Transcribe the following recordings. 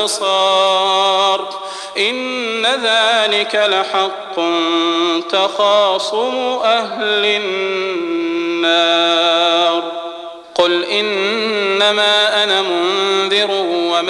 الأبصار إن ذلك لحق تخاصم أهل النار.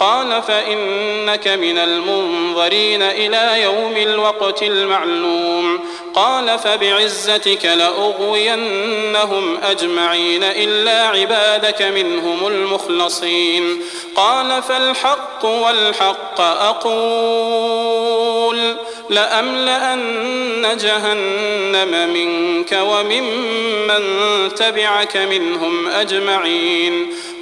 قال فإنك من المنظرين إلى يوم الوقت المعلوم. قال فبعزتك لأغوينهم أجمعين إلا عبادك منهم المخلصين. قال فالحق والحق أقول لأملأن جهنم منك وممن تبعك منهم أجمعين.